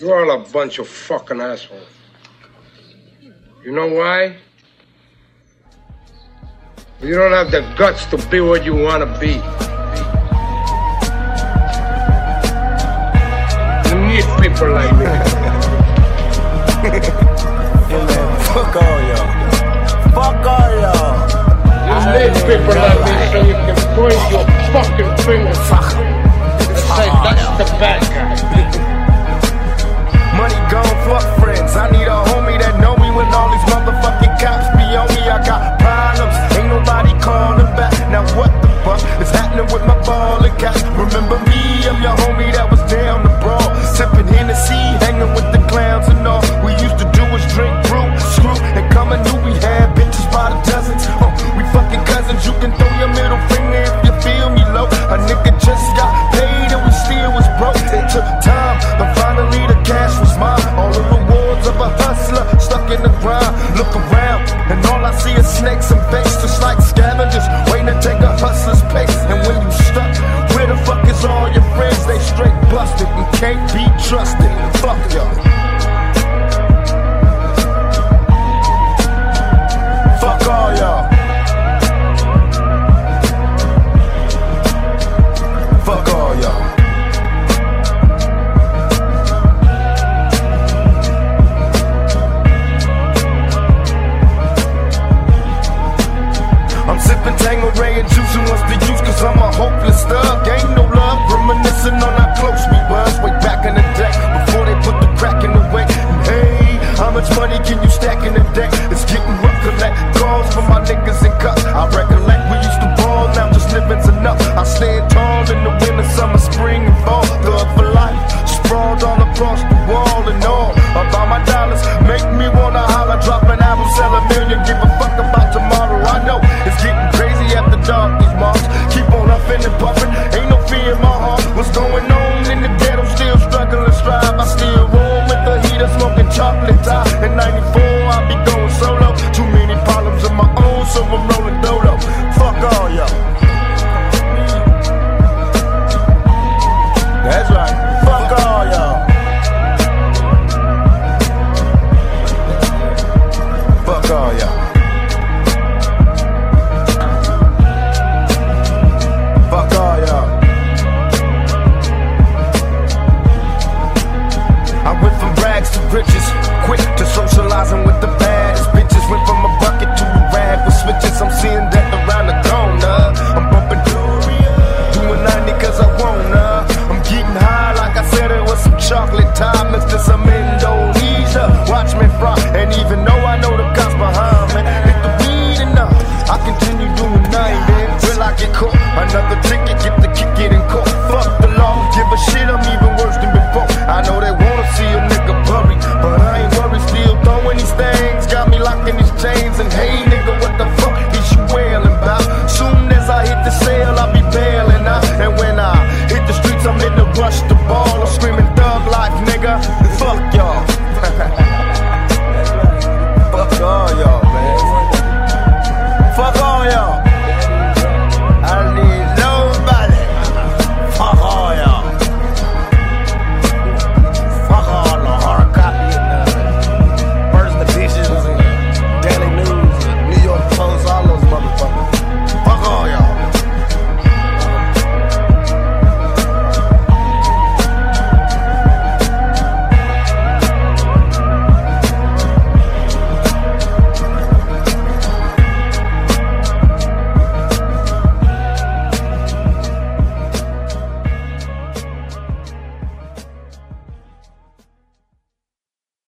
You're all a bunch of fucking assholes. You know why? You don't have the guts to be what you want to be. You need people like me. Fuck all y'all. Fuck all y'all. You need people like me so you can point your fucking finger and say that's the bad guy. fuck with my ball and cat? Remember me, I'm your homie that was down the brawl, sipping Hennessy, hanging with the clowns and all. We used to do was drink brew, screw, and come and knew we had bitches by the dozens. Oh, we fucking cousins. You can throw your middle finger if you feel me low. A nigga just got paid and we still was broke. It took time, but finally the cash was mine. All the rewards of a hustler stuck in the grind. Look around, and all I see is snakes and bait, can't be trusted. Fuck y'all. Fuck all y'all. Fuck all y'all. I'm sipping Tanqueray and juicing what's the use Cause I'm crush the ball. I'm screaming dub life, nigga. Fuck y'all. Fuck all y'all, man. Fuck all y'all.